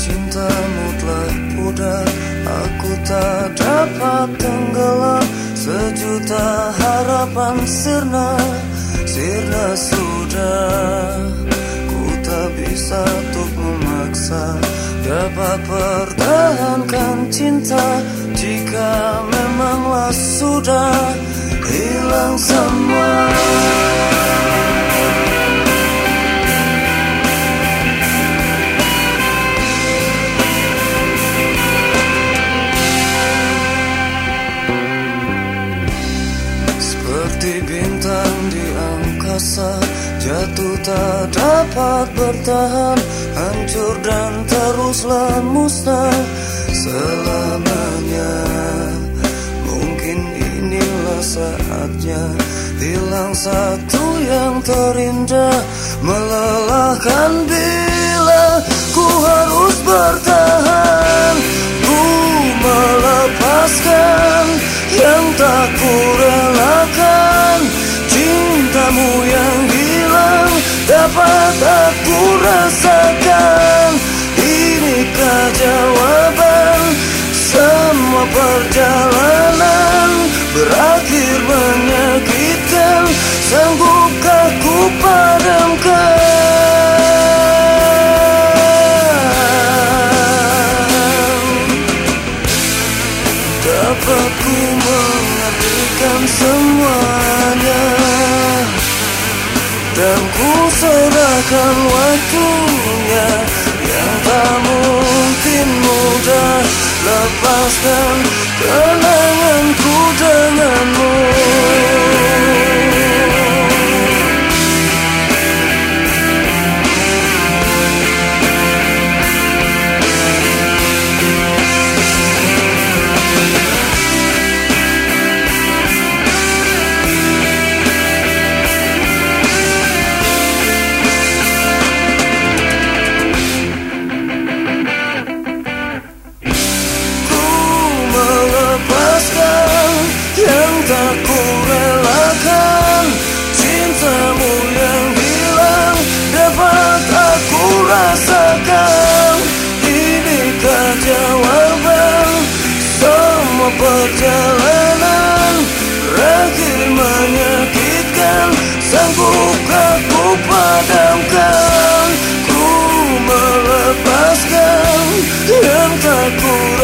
Cintamu telah pudar Aku tak dapat tenggelam. Sejuta harapan sirna Sirna sudah. Ku tak bisa untuk memaksa. Dapat pertahankan cinta Jika memanglah sudah Hilang semua. Angkasa Jatuh tak dapat bertahan Hancur dan teruslah musnah Selamanya. Mungkin inilah saatnya Hilang satu yang terindah Melelahkan bila Ku harus bertahan. Ku melepaskan Yang tak ku Dapat aku rasakan. Inikah jawaban Semua perjalanan Berakhir menyakitkan. Sanggupkah ku padamkan? Dapat ku mengertikan semuanya Dan ku serahkan waktunya Yang tak mungkin mudah Lepaskan. Kenanganku tak ku relakan Cintamu yang hilang dapat aku rasakan. Inikah jawaban semua perjalanan Berakhir menyakitkan. Sanggupkah ku padamkan Ku melepaskan yang tak ku